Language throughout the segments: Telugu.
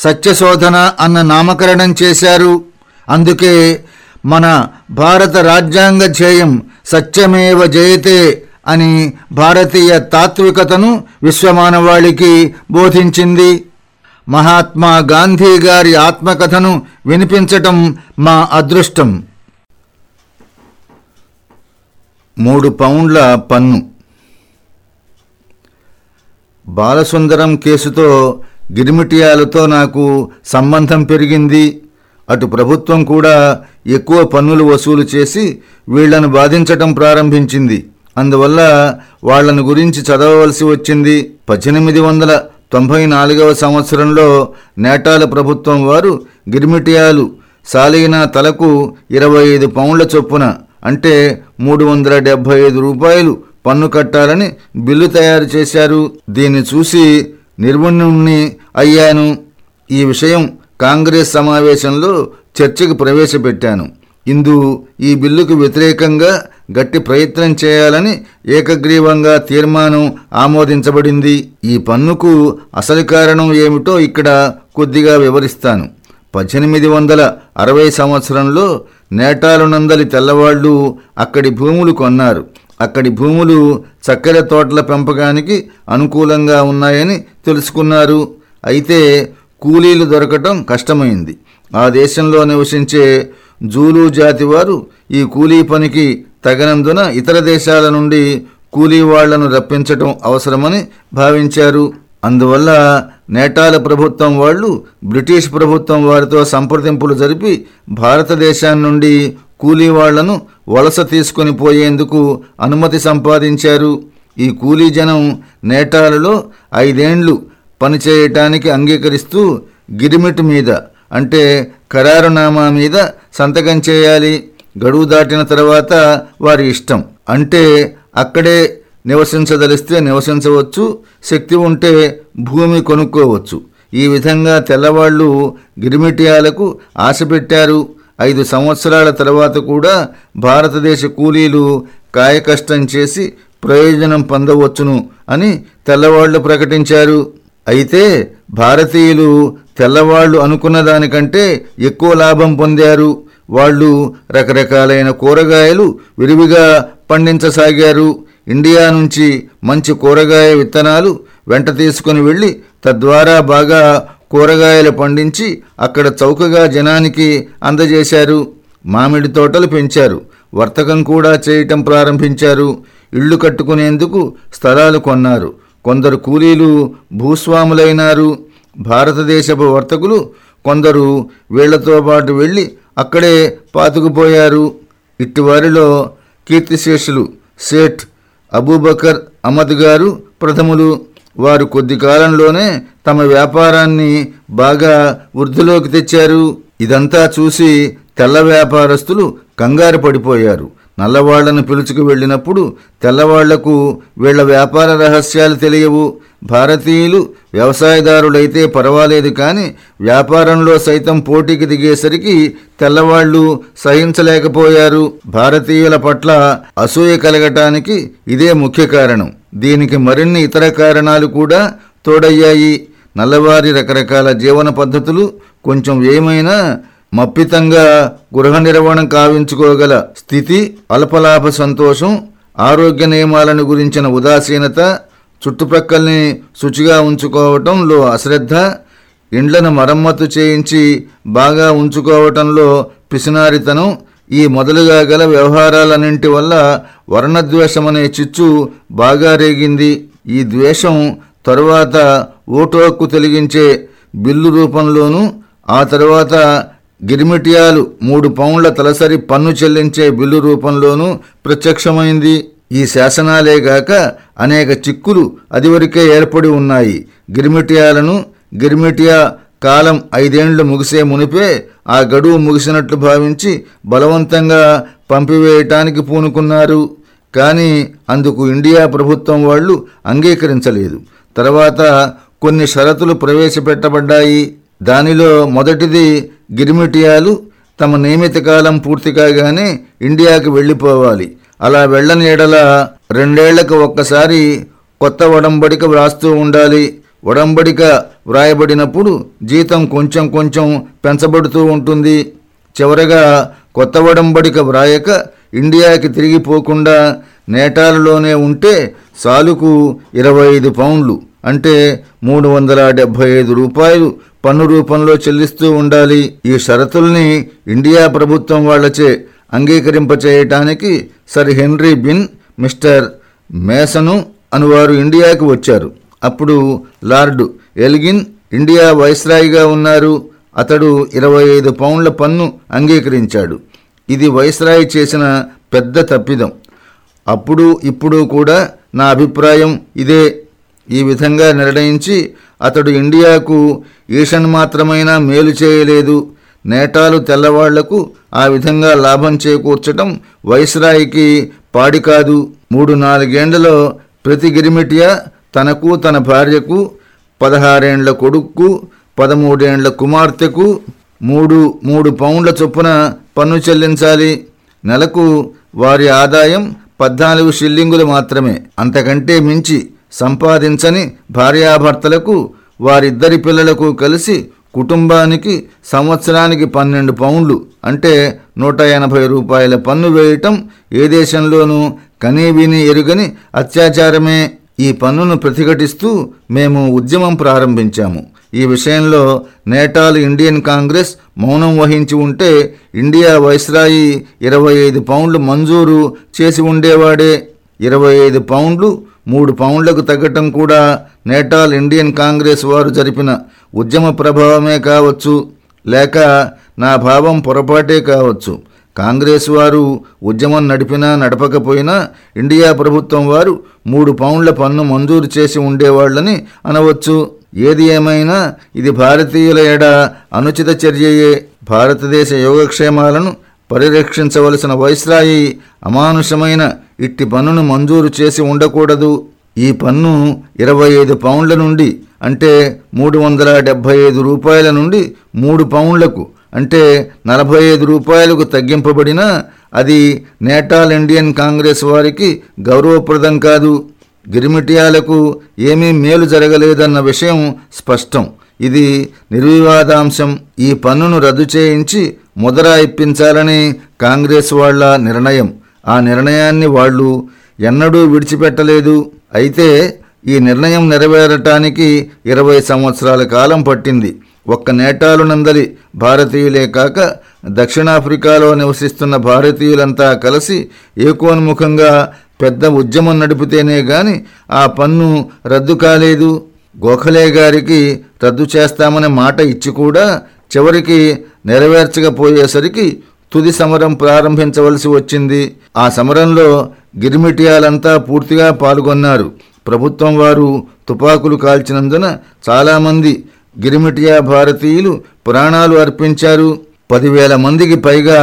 సత్యశోధన అన్న నామకరణం చేశారు. అందుకే మన భారత రాజ్యాంగ ధ్యేయం సత్యమేవ జయతే అని భారతీయ తాత్వికతను విశ్వమానవాళికి బోధించింది. మహాత్మా గాంధీ గారి ఆత్మకథను వినిపించటం మా అదృష్టం. మూడు పౌండ్ల పన్ను. బాలసుందరం కేసుతో గిరిమిటియాలతో నాకు సంబంధం పెరిగింది. అటు ప్రభుత్వం కూడా ఎక్కువ పన్నులు వసూలు చేసి వీళ్ళను బాధించటం ప్రారంభించింది. అందువల్ల వాళ్ళను గురించి చదవవలసి వచ్చింది. పద్దెనిమిది వందల తొంభై నాలుగవ సంవత్సరంలో నేటాల ప్రభుత్వం వారు గిరిమిటియాలు సాలీనా తలకు ఇరవై ఐదు పౌండ్ల చొప్పున అంటే మూడు వందల డెబ్భై ఐదు రూపాయలు పన్ను కట్టాలని బిల్లు తయారు చేశారు. దీన్ని చూసి నిర్వణ్ణి అయ్యాను. ఈ విషయం కాంగ్రెస్ సమావేశంలో చర్చకు ప్రవేశపెట్టాను. ఇందు ఈ బిల్లుకు వ్యతిరేకంగా గట్టి ప్రయత్నం చేయాలని ఏకగ్రీవంగా తీర్మానం ఆమోదించబడింది. ఈ పన్నుకు అసలు కారణం ఏమిటో ఇక్కడ కొద్దిగా వివరిస్తాను. పద్దెనిమిది వందల అరవై సంవత్సరంలో నేటాలు నందలి తెల్లవాళ్ళు అక్కడి భూములు కొన్నారు. అక్కడి భూములు చక్కెర తోటల పెంపకానికి అనుకూలంగా ఉన్నాయని తెలుసుకున్నారు. అయితే కూలీలు దొరకటం కష్టమైంది. ఆ దేశంలో నివసించే జూలు జాతి వారు ఈ కూలీ పనికి తగనందున ఇతర దేశాల నుండి కూలీ వాళ్ళను రప్పించటం అవసరమని భావించారు. అందువల్ల నేటాల ప్రభుత్వం వాళ్ళు బ్రిటిష్ ప్రభుత్వం వారితో సంప్రదింపులు జరిపి భారతదేశం నుండి కూలీ వాళ్ళను వలస తీసుకొని పోయేందుకు అనుమతి సంపాదించారు. ఈ కూలీ జనం నేటాలలో ఐదేండ్లు పనిచేయటానికి అంగీకరిస్తూ గిరిమిట్ మీద అంటే ఖరారునామా మీద సంతకం చేయాలి. గడువు దాటిన తర్వాత వారి ఇష్టం. అంటే అక్కడే నివసించదలిస్తే నివసించవచ్చు శక్తి ఉంటే భూమి కొనుక్కోవచ్చు. ఈ విధంగా తెల్లవాళ్ళు గిరిమిటియాలకు ఆశ పెట్టారు ఐదు సంవత్సరాల తర్వాత కూడా భారతదేశ కూలీలు కాయకష్టం చేసి ప్రయోజనం పొందవచ్చును అని తెల్లవాళ్ళు ప్రకటించారు. అయితే భారతీయులు తెల్లవాళ్ళు అనుకున్న దానికంటే ఎక్కువ లాభం పొందారు. వాళ్ళు రకరకాలైన కూరగాయలు విరివిగా పండించసాగారు. ఇండియా నుంచి మంచి కూరగాయ విత్తనాలు వెంట తీసుకుని వెళ్ళి తద్వారా బాగా కూరగాయలు పండించి అక్కడ చౌకగా జనానికి అందజేశారు. మామిడి తోటలు పెంచారు. వర్తకం కూడా చేయటం ప్రారంభించారు. ఇళ్ళు కట్టుకునేందుకు స్థలాలు కొన్నారు. కొందరు కూలీలు భూస్వాములైనారు. భారతదేశపు వర్తకులు కొందరు వీళ్ళతో పాటు వెళ్ళి అక్కడే పాతుకుపోయారు. ఇటువారిలో కీర్తిశేషులు సేఠ్ అబూబకర్ అహ్మద్ గారు ప్రథములు. వారు కొద్ది కాలంలోనే తమ వ్యాపారాన్ని బాగా వృద్ధిలోకి తెచ్చారు. ఇదంతా చూసి తెల్ల వ్యాపారస్తులు కంగారు పడిపోయారు. నల్లవాళ్ళను పిలుచుకు వెళ్ళినప్పుడు తెల్లవాళ్ళకు వీళ్ళ వ్యాపార రహస్యాలు తెలియవు. భారతీయులు వ్యవసాయదారులైతే పర్వాలేదు కానీ వ్యాపారంలో సైతం పోటీకి దిగేసరికి తెల్లవాళ్ళు సహించలేకపోయారు. భారతీయుల పట్ల అసూయ కలగటానికి ఇదే ముఖ్య కారణం. దీనికి మరిన్ని ఇతర కారణాలు కూడా తోడయ్యాయి. నల్లవారి రకరకాల జీవన పద్ధతులు కొంచెం ఏమైనా మప్పితంగా గృహ నిర్వహణ కావించుకోగల స్థితి అల్పలాభ సంతోషం ఆరోగ్య నియమాలను గురించిన ఉదాసీనత చుట్టుప్రక్కల్ని శుచిగా ఉంచుకోవటంలో అశ్రద్ధ ఇండ్లను మరమ్మతు చేయించి బాగా ఉంచుకోవటంలో పిసినారితనం ఈ మొదలుగా గల వ్యవహారాలన్నింటి వల్ల వర్ణద్వేషమనే చిచ్చు బాగా రేగింది. ఈ ద్వేషం తరువాత ఓటు హక్కు తొలగించే బిల్లు రూపంలోనూ ఆ తరువాత గిరిమిటియాలు మూడు పౌండ్ల తలసరి పన్ను చెల్లించే బిల్లు రూపంలోనూ ప్రత్యక్షమైంది. ఈ శాసనాలే గాక అనేక చిక్కులు అదివరకే ఏర్పడి ఉన్నాయి. గిరిమిటియాలను గిరిమిటియా కాలం ఐదేండ్లు ముగిసే మునిపే ఆ గడువు ముగిసినట్లు భావించి బలవంతంగా పంపివేయటానికి పూనుకున్నారు. కానీ అందుకు ఇండియా ప్రభుత్వం వాళ్ళు అంగీకరించలేదు. తర్వాత కొన్ని షరతులు ప్రవేశపెట్టబడ్డాయి. దానిలో మొదటిది గిరిమిటియాలు. తమ నియమిత కాలం పూర్తి కాగానే ఇండియాకి వెళ్ళిపోవాలి. అలా వెళ్ళని ఎడల రెండేళ్ళకు ఒక్కసారి కొత్త ఒడంబడిక వ్రాస్తూ ఉండాలి. ఒడంబడిక వ్రాయబడినప్పుడు జీతం కొంచెం కొంచెం పెంచబడుతూ ఉంటుంది. చివరగా కొత్త ఒడంబడిక వ్రాయక ఇండియాకి తిరిగిపోకుండా నేటాలలోనే ఉంటే సాలుకు ఇరవై ఐదు పౌండ్లు అంటే మూడు వందల డెబ్భై ఐదు రూపాయలు పన్ను రూపంలో చెల్లిస్తూ ఉండాలి. ఈ షరతుల్ని ఇండియా ప్రభుత్వం వాళ్ళచే అంగీకరింపచేయటానికి సర్ హెన్రీ బిన్ మిస్టర్ మేసను అనువారు ఇండియాకి వచ్చారు. అప్పుడు లార్డ్ ఎల్గిన్ ఇండియా వైస్రాయిగా ఉన్నారు. అతడు ఇరవై ఐదు పౌండ్ల పన్ను అంగీకరించాడు. ఇది వైస్రాయి చేసిన పెద్ద తప్పిదం. అప్పుడు ఇప్పుడు కూడా నా అభిప్రాయం ఇదే. ఈ విధంగా నిర్ణయించి అతడు ఇండియాకు ఈషన్ మాత్రమైనా మేలు చేయలేదు. నేటాలు తెల్లవాళ్ళకు ఆ విధంగా లాభం చేకూర్చటం వైస్రాయికి పాడి కాదు. మూడు నాలుగేండ్లలో ప్రతి గిరిమిటియా తనకు తన భార్యకు పదహారేండ్ల కొడుక్కు పదమూడేండ్ల కుమార్తెకు మూడు మూడు పౌండ్ల చొప్పున పన్ను చెల్లించాలి. నెలకు వారి ఆదాయం పద్నాలుగు షిల్లింగులు మాత్రమే. అంతకంటే మించి సంపాదించని భార్యాభర్తలకు వారిద్దరి పిల్లలకు కలిసి కుటుంబానికి సంవత్సరానికి పన్నెండు పౌండ్లు. అంటే నూట ఎనభై రూపాయల పన్ను వేయటం ఏ దేశంలోనూ కనీవిని ఎరుగని అత్యాచారమే. ఈ పన్నును ప్రతిఘటిస్తూ మేము ఉద్యమం ప్రారంభించాము. ఈ విషయంలో నేటాల్ ఇండియన్ కాంగ్రెస్ మౌనం వహించి ఉంటే ఇండియా వైస్రాయి ఇరవై ఐదు పౌండ్లు మంజూరు చేసి ఉండేవాడే. ఇరవై ఐదు పౌండ్లు మూడు పౌండ్లకు తగ్గటం కూడా నేటాల్ ఇండియన్ కాంగ్రెస్ వారు జరిపిన ఉద్యమ ప్రభావమే కావచ్చు. లేక నా భావం పొరపాటే కావచ్చు. కాంగ్రెస్ వారు ఉద్యమం నడిపినా నడపకపోయినా ఇండియా ప్రభుత్వం వారు మూడు పౌండ్ల పన్ను మంజూరు చేసి ఉండేవాళ్ళని అనవచ్చు. ఏది ఏమైనా ఇది భారతీయుల ఎడ అనుచిత చర్యయే భారతదేశ యోగక్షేమాలను పరిరక్షించవలసిన వైస్రాయి అమానుషమైన ఇట్టి పన్నును మంజూరు చేసి ఉండకూడదు. ఈ పన్ను ఇరవై ఐదు పౌండ్ల నుండి అంటే మూడు వందల డెబ్భై ఐదు రూపాయల నుండి మూడు పౌండ్లకు అంటే నలభై ఐదు రూపాయలకు తగ్గింపబడినా అది నేటాల్ ఇండియన్ కాంగ్రెస్ వారికి గౌరవప్రదం కాదు. గిరిమిటియాలకు ఏమీ మేలు జరగలేదన్న విషయం స్పష్టం. ఇది నిర్వివాదాంశం. ఈ పన్నును రద్దు చేయించి ముదరా ఇప్పించాలని కాంగ్రెస్ వాళ్ళ నిర్ణయం. ఆ నిర్ణయాన్ని వాళ్ళు ఎన్నడూ విడిచిపెట్టలేదు. అయితే ఈ నిర్ణయం నెరవేరటానికి ఇరవై సంవత్సరాల కాలం పట్టింది. ఒక్క నేటాలు నందలి భారతీయులే కాక దక్షిణాఫ్రికాలో నివసిస్తున్న భారతీయులంతా కలిసి ఏకోన్ముఖంగా పెద్ద ఉద్యమం నడిపితేనే గాని ఆ పన్ను రద్దు కాలేదు. గోఖలే గారికి రద్దు చేస్తామనే మాట ఇచ్చి కూడా చివరికి నెరవేర్చకపోయేసరికి తుది సమరం ప్రారంభించవలసి వచ్చింది. ఆ సమరంలో గిరిమిటియాలంతా పూర్తిగా పాల్గొన్నారు. ప్రభుత్వం వారు తుపాకులు కాల్చినందున చాలామంది గిరిమిటియా భారతీయులు ప్రాణాలు అర్పించారు. పదివేల మందికి పైగా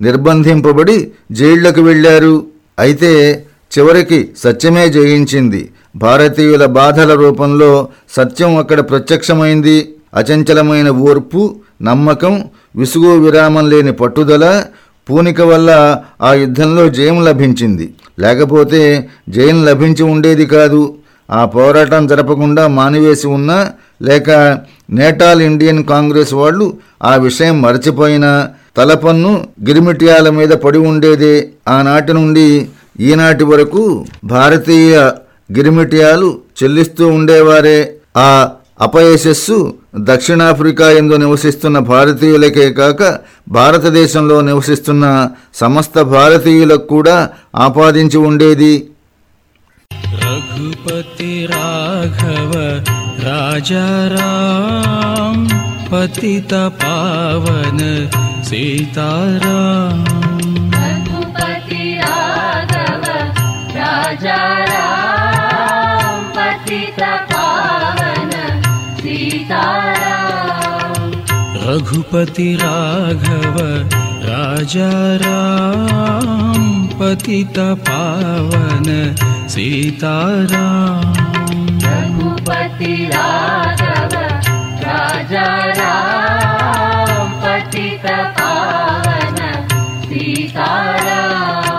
నిర్బంధింపబడి జైళ్ళకు వెళ్ళారు అయితే చివరికి సత్యమే జయించింది. భారతీయుల బాధల రూపంలో సత్యం అక్కడ ప్రత్యక్షమైంది. అచంచలమైన ఓర్పు నమ్మకం విసుగు విరామం లేని పట్టుదల పూనిక వల్ల ఆ యుద్ధంలో జయం లభించింది. లేకపోతే జయం లభించి ఉండేది కాదు. ఆ పోరాటం జరపకుండా మానివేసి ఉన్నా లేక నేటాల్ ఇండియన్ కాంగ్రెస్ వాళ్ళు ఆ విషయం మరచిపోయినా తలపన్ను గిరిమిటియాల మీద పడి ఉండేదే. ఆనాటి నుండి ఈనాటి వరకు భారతీయ గిరిమిటియాలు చెల్లిస్తూ ఉండేవారే. ఆ అపయశస్సు దక్షిణాఫ్రికా ఎందు నివసిస్తున్న భారతీయులకే కాక భారతదేశంలో నివసిస్తున్న సమస్త భారతీయులకు కూడా ఆపాదించి ఉండేది. రఘుపతి రాఘవ రాజారాం పతిత పావన సీతారాం पति तीता रघुपति राघव राजा राम पतित पावन सीताराम। रघुपति राघव राजा राम पतित पावन सीताराम।